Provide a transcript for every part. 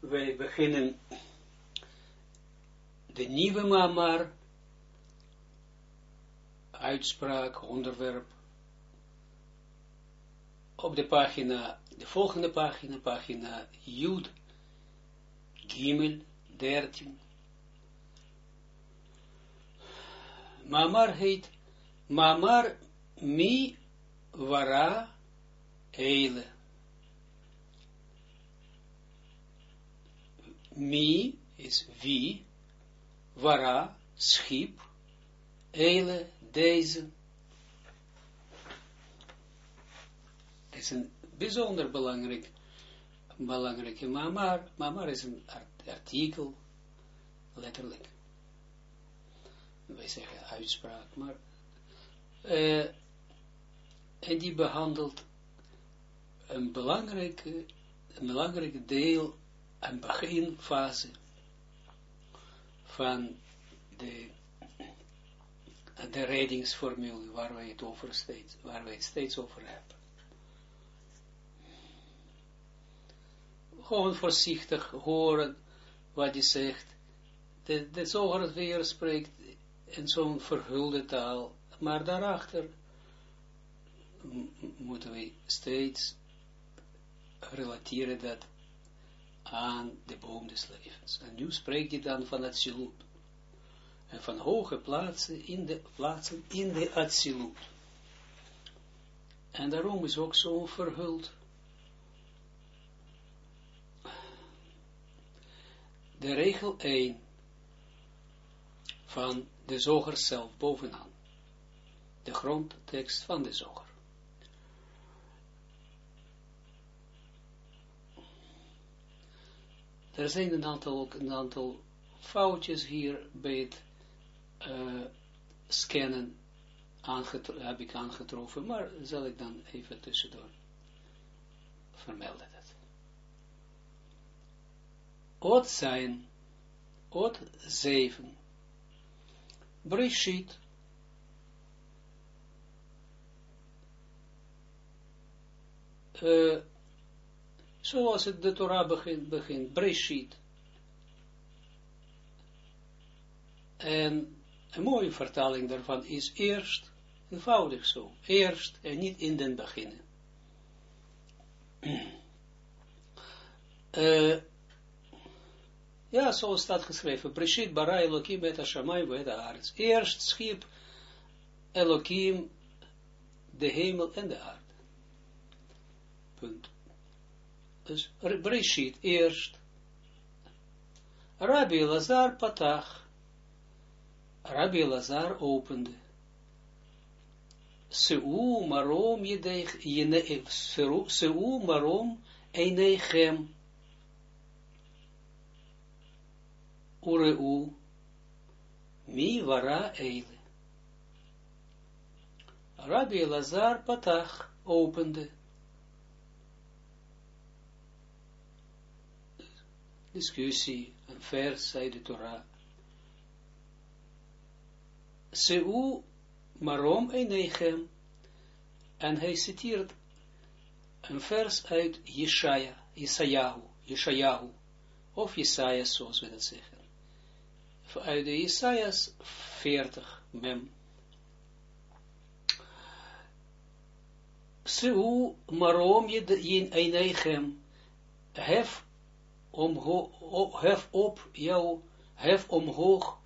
wij beginnen de nieuwe mamar, uitspraak, onderwerp, op de pagina, de volgende pagina, pagina Jud, Gimel, 13. Mamar heet Mamar mi vara eile. Mi is wie, vara, schip, eile, deze. Het is een bijzonder belangrijk, belangrijke mamar. Mamar is een artikel, letterlijk. Wij zeggen uitspraak, maar uh, en die behandelt een belangrijke, een belangrijke deel, een beginfase van de, de reddingsformule waar wij het over steeds, waar wij het steeds over hebben. Gewoon voorzichtig horen wat hij zegt. De, de zoger weer spreekt in zo'n verhulde taal, maar daarachter moeten we steeds relateren dat aan de boom des levens. En nu spreekt hij dan van het En van hoge plaatsen in de, plaatsen in de Atsilut. En daarom is ook zo verhuld. De regel 1 van de zoger zelf bovenaan. De grondtekst van de zoger. Er zijn een aantal, een aantal foutjes hier bij het uh, scannen heb ik aangetroffen, maar zal ik dan even tussendoor vermelden dat. Ot zijn, ot 7, Brishit, uh, zoals het de Torah begint, begint Breshit. En een mooie vertaling daarvan is eerst, eenvoudig zo, eerst en niet in den beginnen. Uh, ja, zo staat geschreven, Breshit bara Elohim et Hashamayim ve et Eerst schiep Elohim de hemel en de aarde. Punt. Dus Breshit eerst. Rabbi Lazar patach. Rabbi Lazar opende. Seu marom jedeg, seu marom einechem. Ureu mi vara eile. Rabbi Lazar patach opende. Discussie, een vers uit de Torah. Seu marom enechem, en hij citeert een vers uit Yeshaya, Yeshayahu, Yeshayahu, of Jesaja, zoals we dat zeggen. Uit de Jesajas 40, mem. Seu marom je enechem, hef omhoog, hef op jouw, hef omhoog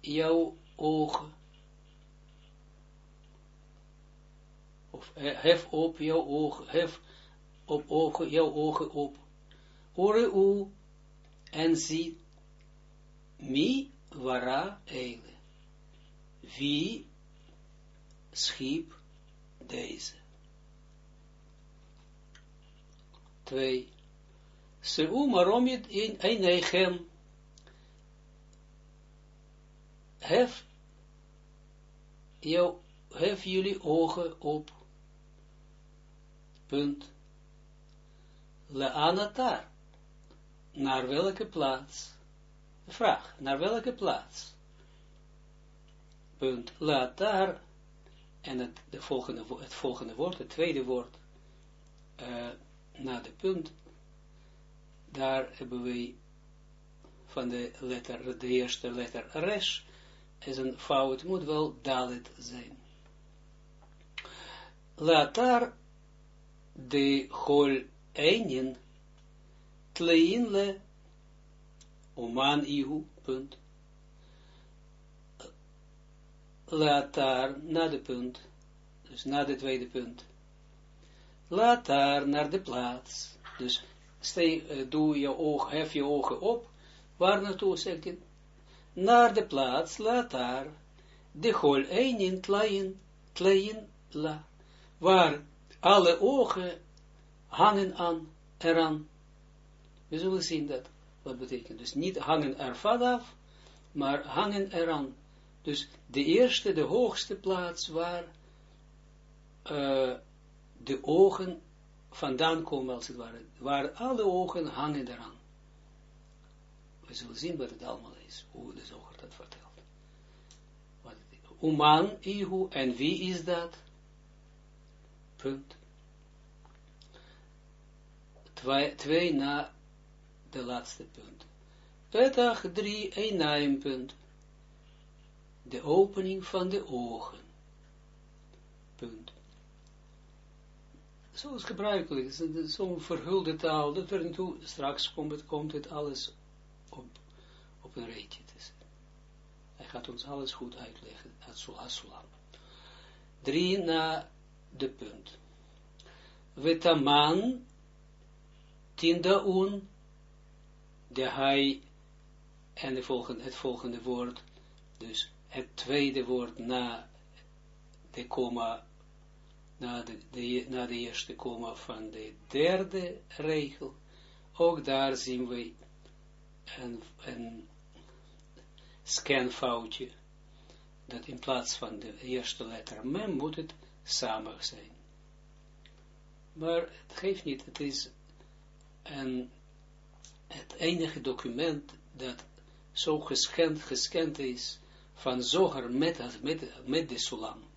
jouw ogen. Of hef op jouw ogen, hef op ogen, jouw ogen op. Ore u en zie, mi wara eile. Wie schiep deze? Twee. Seu maromit in einechem. Hef, jou, hef jullie ogen op. Punt. Leanatar. Naar welke plaats? Vraag, naar welke plaats? Punt. Leatar. En het, de volgende, het volgende woord, het tweede woord, uh, na de punt, daar hebben we van de letter, de eerste letter resh, is een fout, moet wel dalit zijn. Latar de hol einin tlein le oman ihu, punt. Latar, na de punt, dus na de tweede punt. Latar, naar de plaats, dus uh, doe je oog, hef je ogen op, waar naartoe, zegt naar de plaats, latar, de hol einin tlein, tlein la, waar alle ogen hangen aan, eraan. We zullen zien dat, wat betekent. Dus niet hangen er vanaf, maar hangen eraan. Dus de eerste, de hoogste plaats waar uh, de ogen vandaan komen, als het ware. Waar alle ogen hangen eraan. We zullen zien wat het allemaal is, hoe de zoger dat vertelt. Oman, Ihu, en wie is dat? Punt. Twee, twee na de laatste punt. Petach drie, een na een punt. De opening van de ogen. Punt. Zoals gebruikelijk, zo'n verhulde taal, dat er toe, straks komt het, komt het alles op, op een zetten. Hij gaat ons alles goed uitleggen, Asulam. Drie na de punt. Vetaman tindaun, de hij, en de volgende, het volgende woord, dus het tweede woord na de komma, na de, na de eerste komma van de derde regel, ook daar zien we een, een scanfoutje, dat in plaats van de eerste letter mem moet het samen zijn. Maar het geeft niet, het is een, het enige document dat zo gescand, gescand is van Zoger met, met, met de Sulam.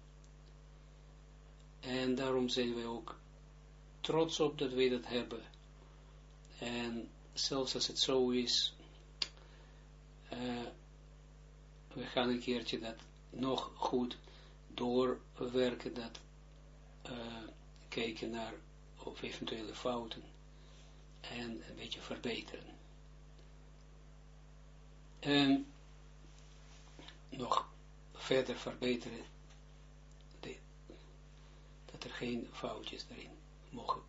En daarom zijn we ook trots op dat we dat hebben. En zelfs als het zo is, uh, we gaan een keertje dat nog goed doorwerken, dat uh, kijken naar of eventuele fouten en een beetje verbeteren. En nog verder verbeteren, er geen foutjes erin mogen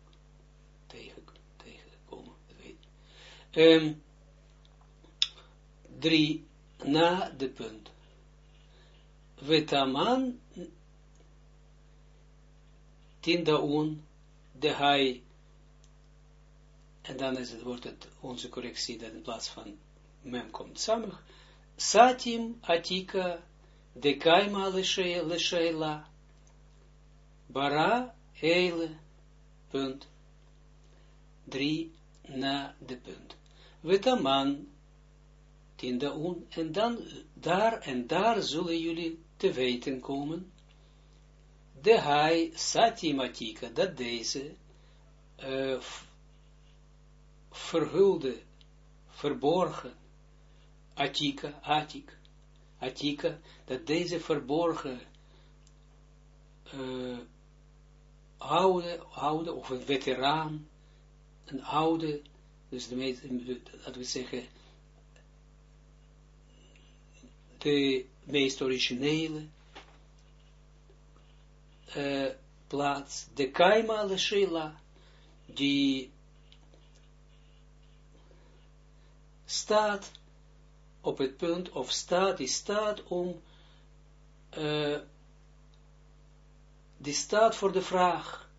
tegen, tegenkomen. Um, drie, na de punt. Vetaman tindaun de hij, en dan is het, wordt het onze correctie dat in plaats van mem komt samen, satim atika de kaima lesheila, bara eile, punt, drie na de punt. Vetaman tindaun, en dan daar en daar zullen jullie te weten komen, de hai satimatika, dat deze uh, verhulde, verborgen, atika, atik, atika, dat deze verborgen uh, oude, oude, of een veteraan, een oude, dus de meest, dat we zeggen, de meest originele, uh, plaats, de kaima leshila, die staat op het punt, of staat, die staat om, uh, die staat voor de vraag,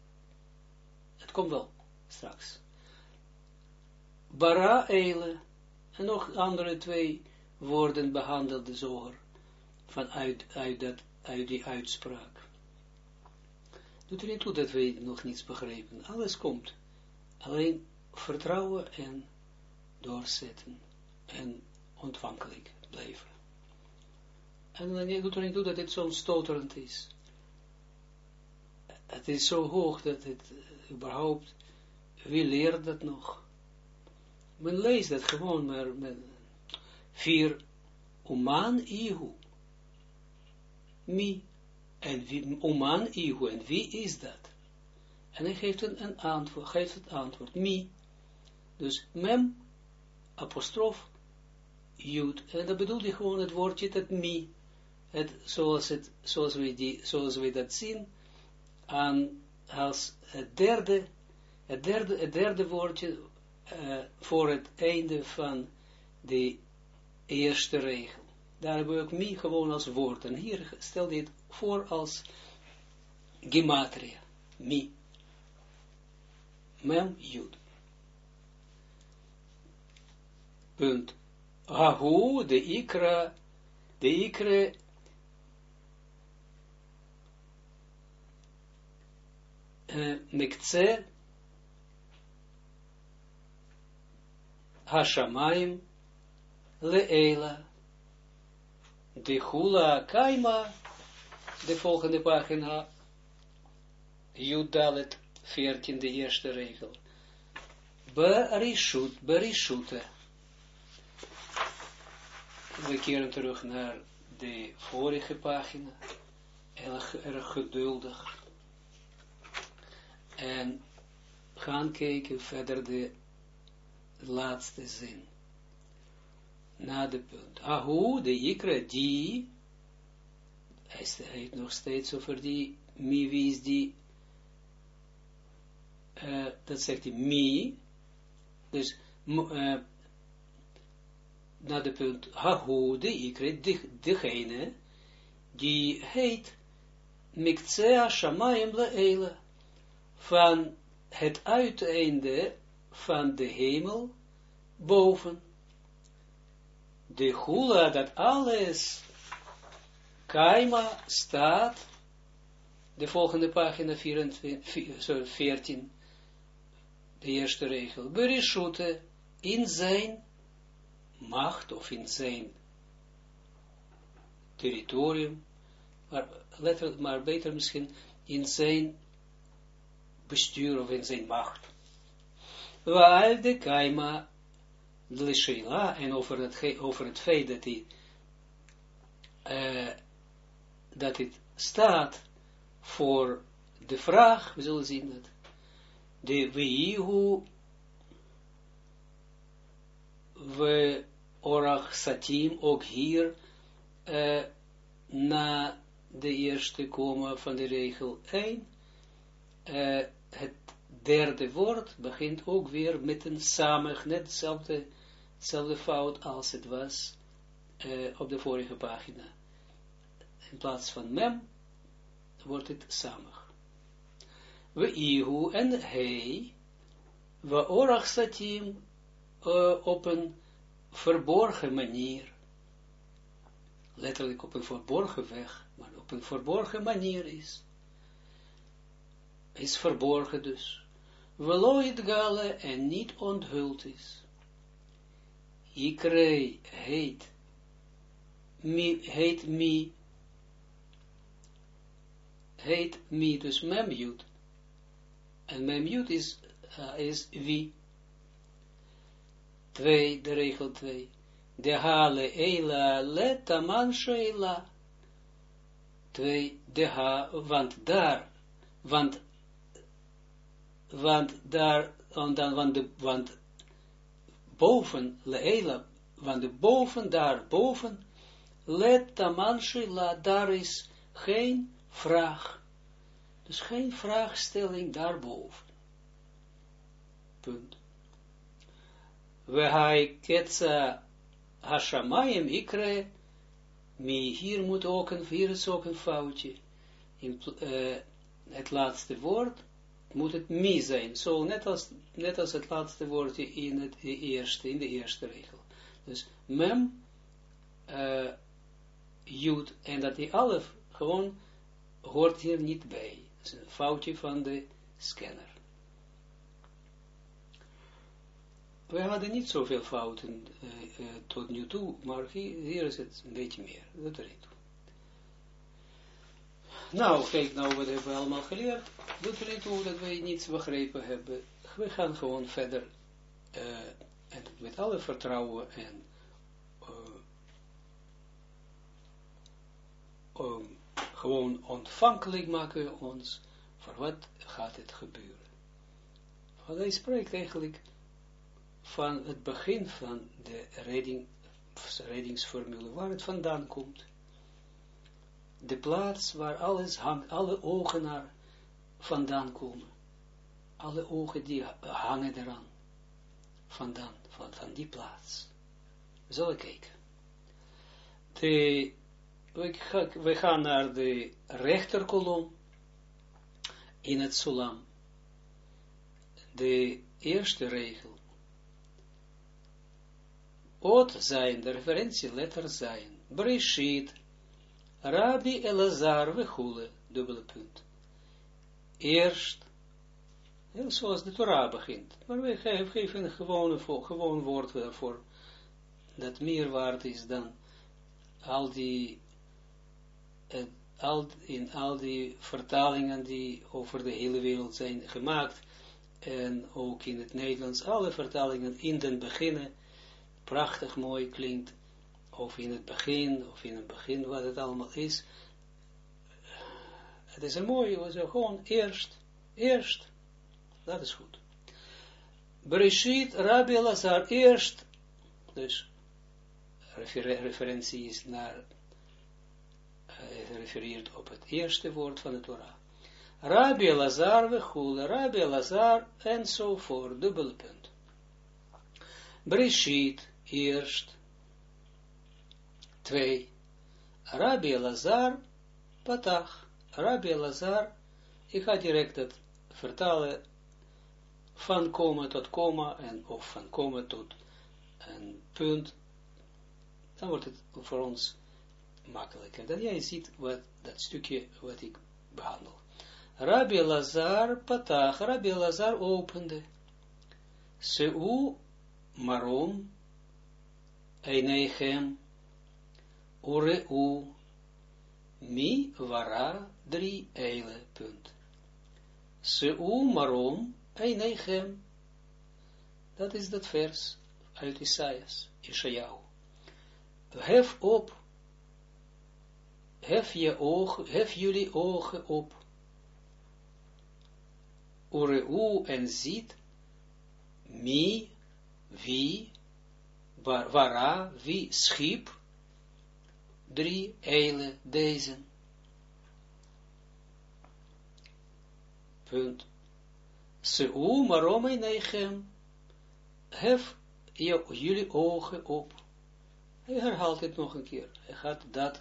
het komt wel straks, bara eile, en nog andere twee woorden behandelde zoger, van uit, uit, die uitspraak. Doet er niet toe dat wij nog niets begrijpen. Alles komt. Alleen vertrouwen en doorzetten. En ontvankelijk blijven. En dan doet er niet toe dat het zo stoterend is. Het is zo hoog dat het überhaupt, wie leert dat nog? Men leest dat gewoon maar met vier Oman Ihu. Mi. En wie, Oman Ihu. En wie is dat? En hij geeft een, een antwoord, geeft het antwoord. Mi. Dus mem, apostrof, jud. En dat bedoelt hij gewoon het woordje, dat mi. Het, zoals, het, zoals, we die, zoals we dat zien, aan, als het derde, het derde, het derde woordje uh, voor het einde van de eerste regel. Daar hebben we ook mi gewoon als woord. En hier stel je het voor als gematria. Mi. Mem, jud. Punt. Ahu, de ikra, de ikre, leela, de hula kaima, de volgende pagina, Judalet, 14, de eerste regel. Berishut, berishute. We keren terug naar de vorige pagina. Erg, erg geduldig. En gaan kijken verder de laatste zin. Na de punt. Ahu, de ikra, die, hij heeft nog steeds over die, mi, wie is die, uh, dat zegt hij, mi, dus, uh, na de punt, hahu, de ikre, degene, die heet, mikcea shamayim le'ele, van het uiteinde van de hemel, boven, de hula, dat alles, kaima, staat, de volgende pagina 24, 14, de eerste regel, berishute, in zijn macht of in zijn territorium, maar, letterlijk, maar beter misschien in zijn bestuur of in zijn macht. Waar de kaima Sheila, en over het, over het feit dat hij uh, dat het staat voor de vraag, we zullen zien dat, de Weihu we orach satim, ook hier, uh, na de eerste komen van de regel 1, uh, het derde woord begint ook weer met een samen, net hetzelfde fout als het was uh, op de vorige pagina. In plaats van mem, wordt het samen. We ihu en hij, we orach satim, uh, op een verborgen manier, letterlijk op een verborgen weg, maar op een verborgen manier is, is verborgen dus, veloid gale en niet onthuld is. Ikrei heet, mi, heet mi, heet mi, dus memjut, en memjut is, uh, is wie, 2, de regel 2. De hale eila leta man sheila. 2, de ha, want daar, want, want daar, want, want, de, want boven, leela, want de boven, daar boven, leta man sheila, daar is geen vraag. Dus geen vraagstelling daarboven. Punt we hai ketsa hashamayim ikre, mi hier moet ook een, hier is ook een foutje. In, uh, het laatste woord moet het mi zijn, zo net als, net als het laatste woordje in, het eerste, in de eerste regel. Dus mem, uh, jud, en dat die alef gewoon hoort hier niet bij. Dat is een foutje van de scanner. we hadden niet zoveel fouten uh, uh, tot nu toe, maar hier, is het een beetje meer. Dat er toe. Nou, kijk nou wat hebben we allemaal geleerd. Doet er niet toe dat wij niets begrepen hebben. We gaan gewoon verder uh, en met alle vertrouwen en uh, gewoon ontvankelijk maken we ons voor wat gaat het gebeuren. Want hij spreekt eigenlijk van het begin van de redding, reddingsformule, waar het vandaan komt. De plaats waar alles hangt, alle ogen naar vandaan komen. Alle ogen die hangen eraan. Vandaan, van, die plaats. We zullen kijken. De, we, gaan naar de rechterkolom in het sulam. De eerste regel. Ot zijn, de referentie letter zijn. Breshit, Rabbi Elazar, we dubbele punt. Eerst, zoals de Torah begint. Maar we geven een gewone, gewoon woord daarvoor, dat meer waard is dan al die, al, in al die vertalingen die over de hele wereld zijn gemaakt, en ook in het Nederlands, alle vertalingen in den beginnen, prachtig mooi klinkt, of in het begin, of in het begin wat het allemaal is. Het is een mooie, zo gewoon eerst, eerst, dat is goed. Bereshit, Rabbi Lazar, eerst, dus referentie is naar, uh, refereert op het eerste woord van de Torah. Rabbi Lazar, we goelen, Rabbi Lazar, enzovoort, dubbele punt. Bereshit, eerst, twee, Rabbi Lazar, patach, Rabbi Lazar, ik ga direct het vertalen, van komen tot komma, en of van komen tot een punt, dan wordt het voor ons makkelijker. Dan jij ziet wat, dat stukje wat ik behandel. Rabbi Lazar patach, Rabbi Lazar opende. Seu marom einechem ureu mi vara drie eile punt. Seu marom einechem. Dat is dat vers uit Isaias, Isaiah. Hef op, hef je ogen, hef jullie ogen op, ureu en ziet, mi, wie, wara, wie schiep, drie eile deze. Punt. Seu marome neichem, hef jullie ogen op. Hij herhaalt het nog een keer. Hij gaat dat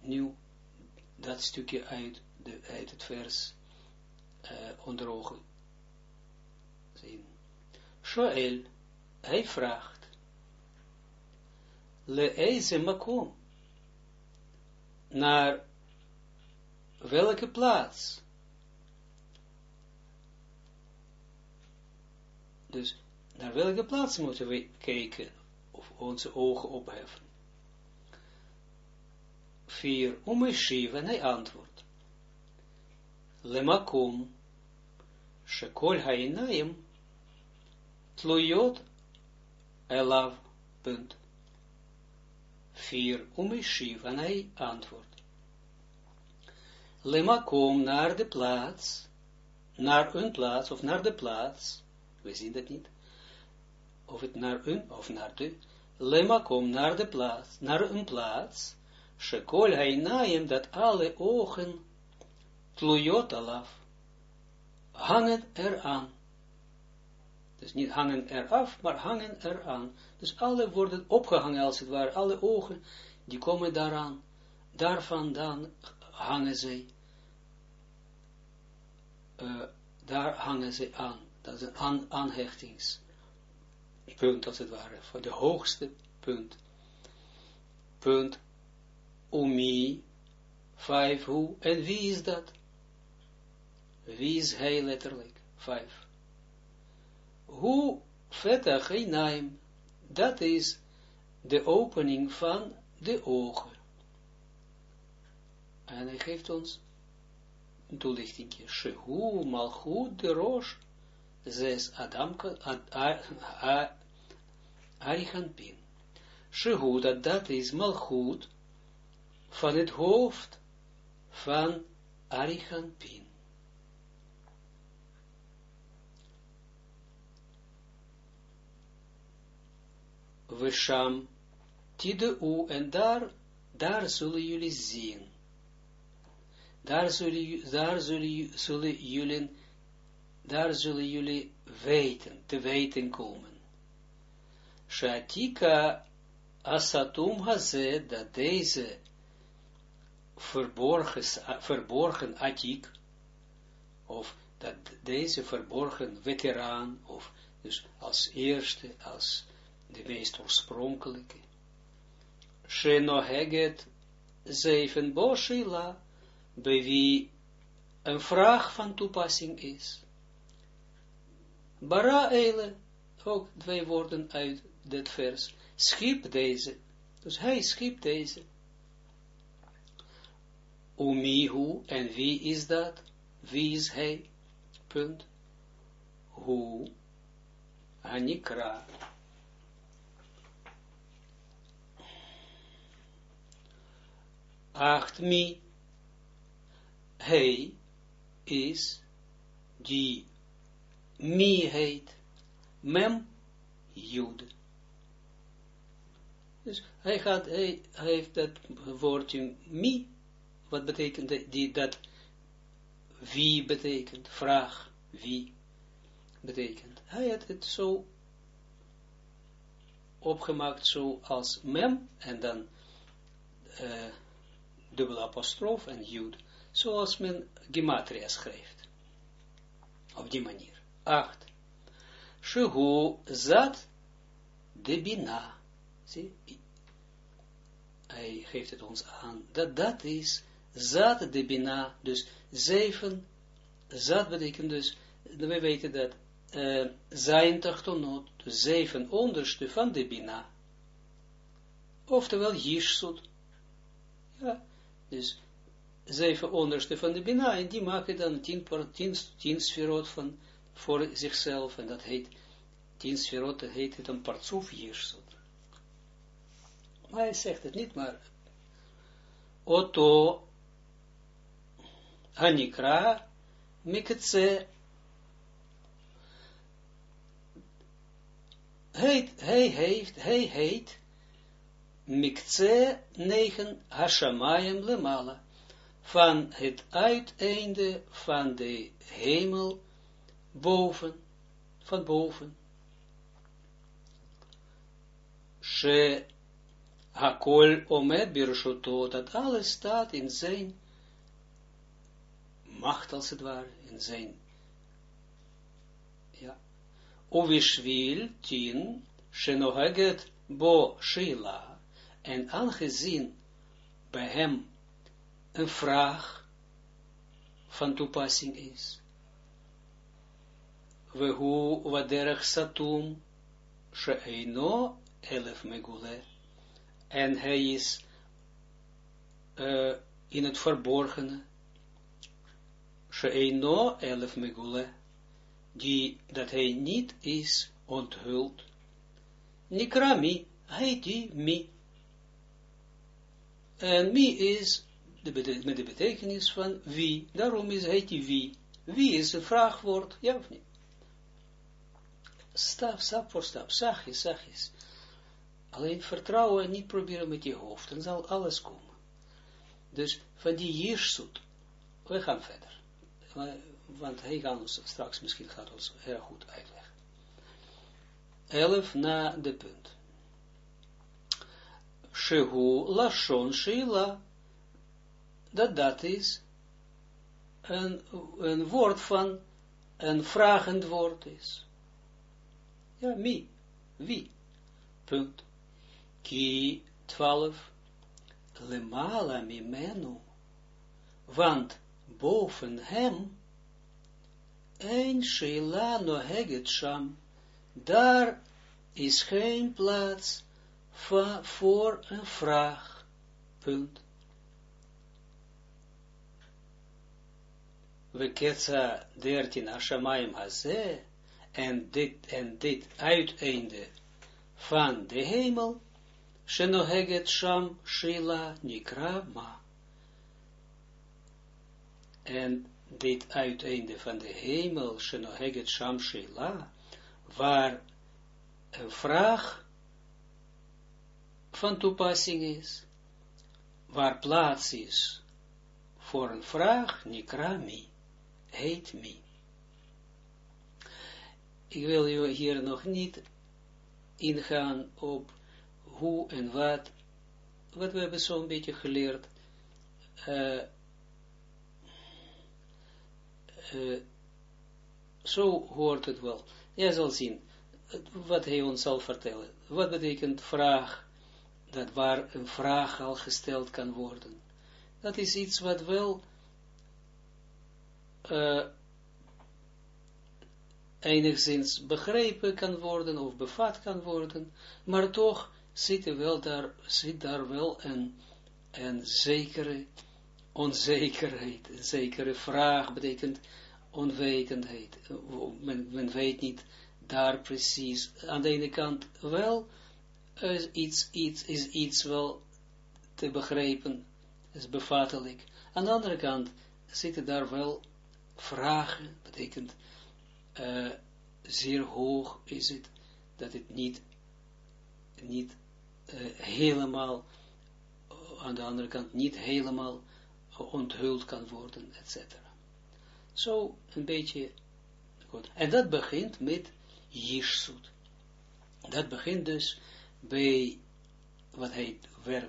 nu, dat stukje uit, de, uit het vers uh, onder ogen zien. Shoel, hij vraagt, le eize makom, naar welke plaats? Dus, naar welke plaats moeten we kijken? of onze ogen opheffen. 4. Umeshiv, en hij antwoordt. Lemakom, shekol hainayim, tluyot, elav, punt. 4. Umeshiv, en hij antwoordt. Lemakom, naar de plaats, naar een plaats, of naar de plaats, we zien dat niet, of het naar een, of naar de, lemakom, naar de plaats, naar een plaats, shekol hainaim, dat alle ogen, tlujot alaf, hangen eraan. Dus niet hangen eraf, maar hangen eraan. Dus alle worden opgehangen als het ware, alle ogen, die komen daaraan, daar vandaan hangen zij, uh, daar hangen ze aan. Dat is een aan, aanhechtings punt als het ware, voor de hoogste punt. Punt, umi, vijf, hoe, en wie is dat? Wie is hij letterlijk? Vijf. Hoe vettig naam, dat is de opening van de ogen. En hij geeft ons een toelichting. Shehu malchut de roos zes Adam, Arichampin. Shehu, dat dat is malchut van het hoofd van Arichampin. Vesham u en daar, daar zullen jullie zien. Daar zullen, daar zullen, zullen jullie, daar zullen jullie weten, te weten komen. Shatika asatum haze, dat deze verborgen, verborgen atik, of dat deze verborgen veteraan, of dus als eerste, als de meest oorspronkelijke, Shenoheget zeven boshila, bij wie een vraag van toepassing is. Bara Eile, ook twee woorden uit dit vers, schiep deze, dus hij schiep deze. Umihu, en wie is dat? Wie is hij? Punt. Hu, Anikra. Acht mi, hij is die mi heet, mem jude. Dus hij, gaat, hij, hij heeft dat woordje mi, wat betekent die, dat wie betekent, vraag wie betekent. Hij had het zo opgemaakt zoals mem en dan uh, dubbele apostrof en jud, zoals men gematria schrijft. Op die manier. 8. Shehu zat de bina. Zie, hij geeft het ons aan, dat dat is zat de bina, dus zeven, zat betekent dus, we weten dat, uh, zijn tachtonot, dus zeven onderste van de bina, oftewel Yishsut, ja, dus zeven onderste van de Bina, en die maken dan tien, tien, tien sferot van, voor zichzelf, en dat heet, tien sferot, dat heet het een partsuf Jirsut. Maar hij zegt het niet, maar Oto Hanikra Miketse hij, hij heeft, hij heet mikce negen hashamayim lemala, van het uiteinde van de hemel boven, van boven. She hakol omed birshoto, dat alles staat in zijn macht als het ware, in zijn ja. Ovishvil tien, shenohaget bo shila, en aangezien bij hem een vraag van toepassing is. We hoe waderach satum she'eino elef megule. En hij is uh, in het verborgene. She'eino elef megule. Die, dat hij niet is onthuld. Nikrami, hij die mi. En mi is de met de betekenis van wie. Daarom is hij die wie. Wie is een vraagwoord, ja of niet? Stap, stap voor stap, zachtjes, zachtjes. Alleen vertrouwen en niet proberen met je hoofd, dan zal alles komen. Dus van die Jirsut, we gaan verder. Want hij gaat ons straks, misschien gaat ons heel goed uitleggen. Elf na de punt. Shehu Lashon Sheila, dat dat is een, een woord van een vragend woord is. Ja, mi, wie, punt. Ki 12, lemala mimenu, want boven hem, een Sheila no sham, daar is geen plaats voor een vraag. Punt. We ketsa 13 Ashamayim Haze, en dit, en dit uiteinde van de hemel, shenoheget sham shila nikra ma. En dit uiteinde van de hemel, shenoheget sham shila, waar een vraag van toepassing is, waar plaats is voor een vraag, nikra mi, heet mi. Ik wil je hier nog niet ingaan op hoe en wat, wat we hebben zo'n beetje geleerd, uh, uh, zo hoort het wel. Jij zal zien wat hij ons zal vertellen. Wat betekent vraag, dat waar een vraag al gesteld kan worden. Dat is iets wat wel uh, enigszins begrepen kan worden of bevat kan worden, maar toch zit er wel daar, zit daar wel een, een zekere onzekerheid, een zekere vraag betekent onwetendheid. Men, men weet niet daar precies, aan de ene kant wel, is iets, iets, is iets wel te begrijpen, is bevattelijk. Aan de andere kant zitten daar wel vragen, betekent uh, zeer hoog is het, dat het niet, niet uh, helemaal, aan de andere kant niet helemaal onthuld kan worden, etc. Zo een beetje, goed. En dat begint met Jirsut. Dat begint dus bij wat hij,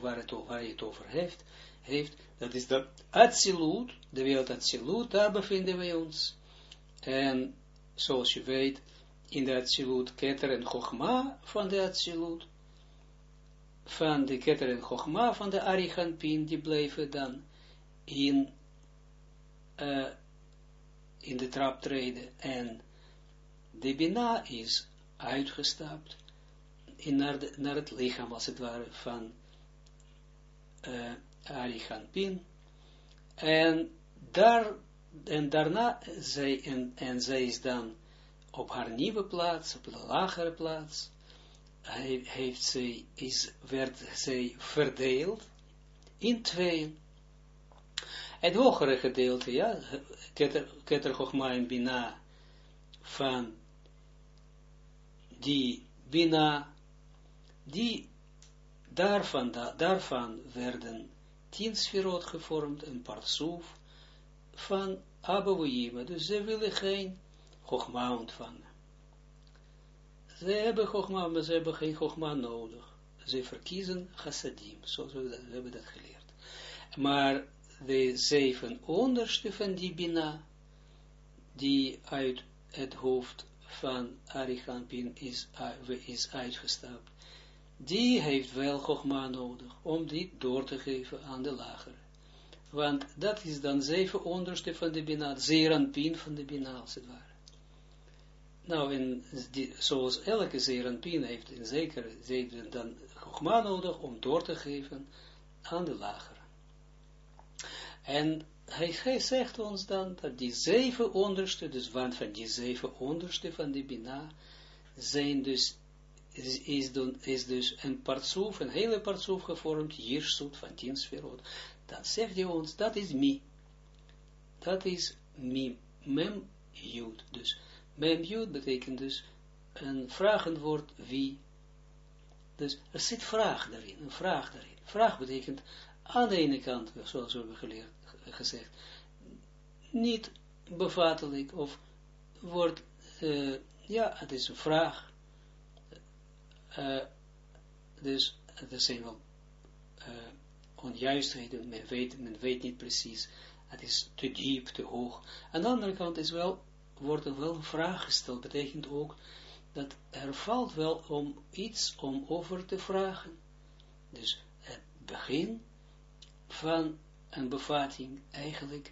waar, het, hij het over heeft, heeft, dat is de Atsilut, de wereld Atsilut, daar bevinden wij ons. En zoals je weet, in de Atsilut, Keter en Chogma van de Atsilut, van de Keter en Chogma van de Ariganpin, die blijven dan in, uh, in de trap treden. En de Bina is uitgestapt in naar, de, naar het lichaam, als het ware, van uh, Ariganpin. En daar en daarna, zij, en, en zij is dan op haar nieuwe plaats, op een lagere plaats, he, heeft zij, is, werd zij verdeeld in tweeën. Het hogere gedeelte, ja, Keter, Keter en Bina, van die Bina, die daarvan, daarvan werden tien sferot gevormd, een parsoef, van Abouima. Dus ze willen geen Chogma ontvangen. Ze hebben Chogma, maar ze hebben geen Chogma nodig. Ze verkiezen Chassadim, zoals we, dat, hebben dat geleerd. Maar de zeven onderste van die Bina, die uit het hoofd van Arichampin is, is uitgestapt, die heeft wel Chogma nodig, om die door te geven aan de lagere want dat is dan zeven onderste van de Bina, zeeranpien van de Bina, als het ware. Nou, die, zoals elke zeeranpien heeft in zekere zin dan Chogma nodig om door te geven aan de lagere. En hij, hij, zegt ons dan dat die zeven onderste, dus want van die zeven onderste van de Bina, zijn dus, is, is, dus een partsoef, een hele partsoef gevormd, Jirsut van tien sferot dan zegt hij ons, dat is mi. Dat is mi, mem jud. Dus mem jud betekent dus een vragenwoord wie. Dus er zit vraag daarin, een vraag daarin. Vraag betekent aan de ene kant, zoals we hebben geleerd, gezegd, niet bevatelijk of wordt, uh, ja, het is een vraag. Uh, dus er zijn wel uh, onjuistheden, men weet, weet niet precies, het is te diep, te hoog. Aan de andere kant is wel, wordt er wel een vraag gesteld, betekent ook dat er valt wel om iets om over te vragen. Dus het begin van een bevatting eigenlijk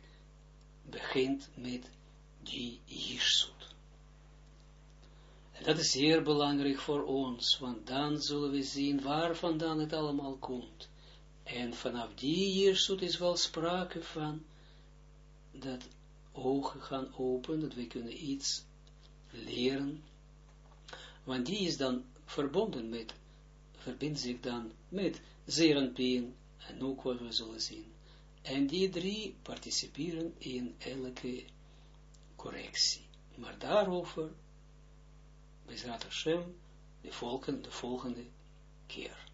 begint met die Jirsut. Dat is zeer belangrijk voor ons, want dan zullen we zien waar vandaan het allemaal komt. En vanaf die Jirsut is wel sprake van dat ogen gaan open, dat we kunnen iets leren. Want die is dan verbonden met, verbindt zich dan met Zerenpien, en ook wat we zullen zien. En die drie participeren in elke correctie. Maar daarover, Bezrat Hashem, de, volken, de volgende keer.